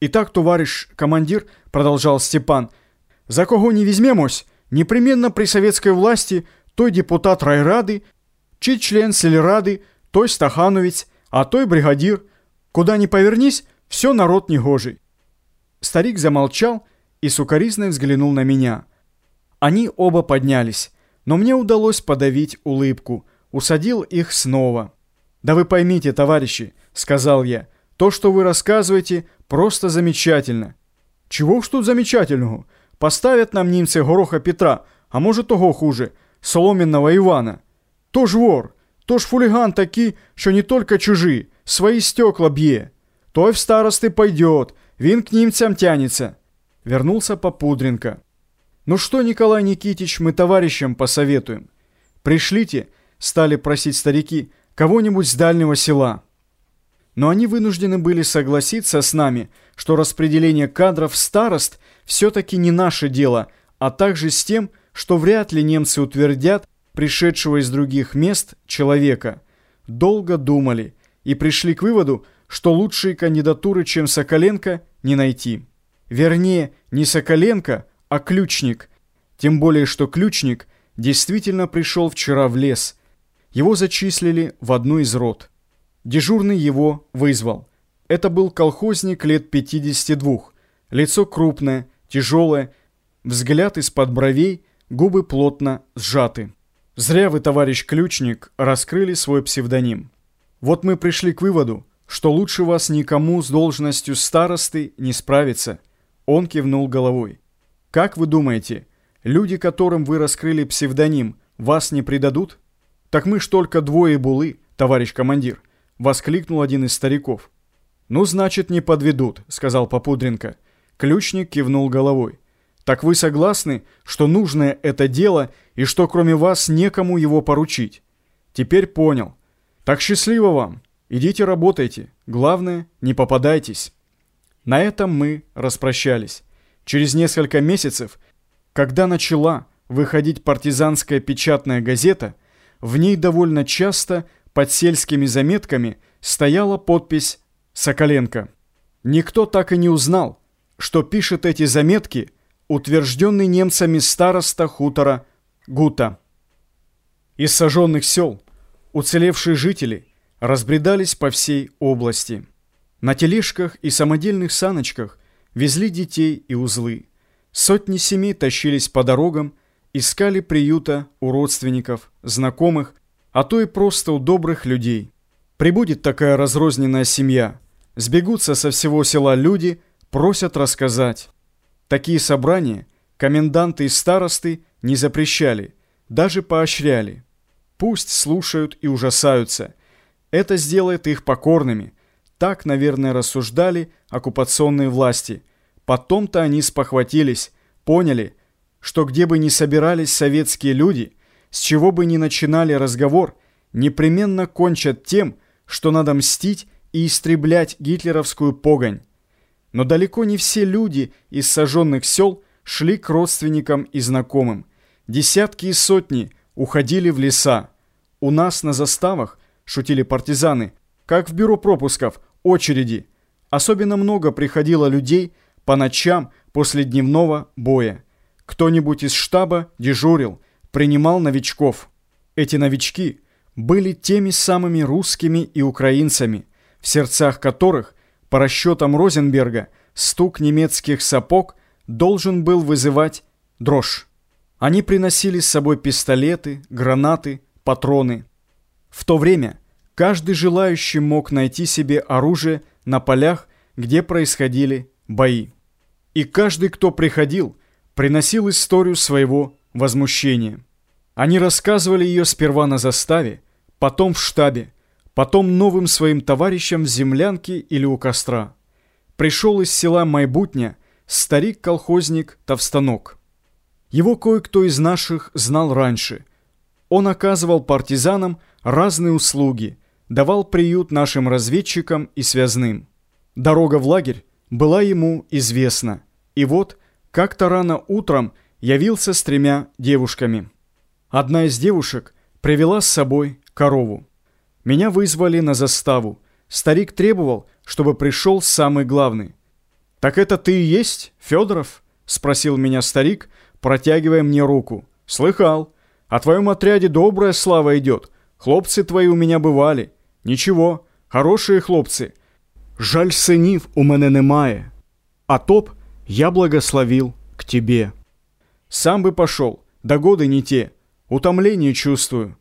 «Итак, товарищ командир», — продолжал Степан, «за кого не возьмемось, непременно при советской власти той депутат райрады, чей член сельрады, той стахановец, а той бригадир. Куда ни повернись, все народ негожий». Старик замолчал и сукоризно взглянул на меня. Они оба поднялись, но мне удалось подавить улыбку, усадил их снова. «Да вы поймите, товарищи», — сказал я, — «то, что вы рассказываете, просто замечательно». «Чего уж тут замечательного? Поставят нам немцы Гороха Петра, а может того хуже, Соломенного Ивана. То ж вор, то ж фулиган такий, що не только чужі, свої стекла б'є. Той в старости пойдет, він к немцам тянется». Вернулся Попудренко. «Ну что, Николай Никитич, мы товарищам посоветуем? Пришлите, — стали просить старики, — кого-нибудь с дальнего села». Но они вынуждены были согласиться с нами, что распределение кадров старост все-таки не наше дело, а также с тем, что вряд ли немцы утвердят пришедшего из других мест человека. Долго думали и пришли к выводу, что лучшей кандидатуры, чем Соколенко, не найти. Вернее, не Соколенко, а ключник. Тем более, что ключник действительно пришел вчера в лес. Его зачислили в одну из рот. Дежурный его вызвал. Это был колхозник лет 52. Лицо крупное, тяжелое, взгляд из-под бровей, губы плотно сжаты. Зря вы, товарищ ключник, раскрыли свой псевдоним. Вот мы пришли к выводу, что лучше вас никому с должностью старосты не справиться. Он кивнул головой. Как вы думаете, люди, которым вы раскрыли псевдоним, вас не предадут? Так мы ж только двое булы, товарищ командир воскликнул один из стариков. «Ну, значит, не подведут», — сказал Попудренко. Ключник кивнул головой. «Так вы согласны, что нужное это дело и что кроме вас некому его поручить?» «Теперь понял. Так счастливо вам. Идите работайте. Главное, не попадайтесь». На этом мы распрощались. Через несколько месяцев, когда начала выходить партизанская печатная газета, в ней довольно часто – под сельскими заметками стояла подпись «Соколенко». Никто так и не узнал, что пишет эти заметки утвержденный немцами староста хутора Гута. Из сожженных сел уцелевшие жители разбредались по всей области. На тележках и самодельных саночках везли детей и узлы. Сотни семей тащились по дорогам, искали приюта у родственников, знакомых, а то и просто у добрых людей. Прибудет такая разрозненная семья, сбегутся со всего села люди, просят рассказать. Такие собрания коменданты и старосты не запрещали, даже поощряли. Пусть слушают и ужасаются. Это сделает их покорными. Так, наверное, рассуждали оккупационные власти. Потом-то они спохватились, поняли, что где бы ни собирались советские люди – с чего бы ни начинали разговор, непременно кончат тем, что надо мстить и истреблять гитлеровскую погонь. Но далеко не все люди из сожженных сел шли к родственникам и знакомым. Десятки и сотни уходили в леса. У нас на заставах, шутили партизаны, как в бюро пропусков, очереди. Особенно много приходило людей по ночам после дневного боя. Кто-нибудь из штаба дежурил – принимал новичков. Эти новички были теми самыми русскими и украинцами, в сердцах которых, по расчетам Розенберга, стук немецких сапог должен был вызывать дрожь. Они приносили с собой пистолеты, гранаты, патроны. В то время каждый желающий мог найти себе оружие на полях, где происходили бои. И каждый, кто приходил, приносил историю своего возмущение. Они рассказывали ее сперва на заставе, потом в штабе, потом новым своим товарищам в землянке или у костра. Пришел из села Майбутня старик-колхозник Товстанок. Его кое-кто из наших знал раньше. Он оказывал партизанам разные услуги, давал приют нашим разведчикам и связным. Дорога в лагерь была ему известна. И вот, как-то рано утром явился с тремя девушками. Одна из девушек привела с собой корову. Меня вызвали на заставу. Старик требовал, чтобы пришел самый главный. «Так это ты и есть, Федоров?» — спросил меня старик, протягивая мне руку. «Слыхал. О твоем отряде добрая слава идет. Хлопцы твои у меня бывали. Ничего, хорошие хлопцы. Жаль, синів у мене немає. А топ я благословил к тебе. Сам бы пошел, да годы не те. Утомление чувствую.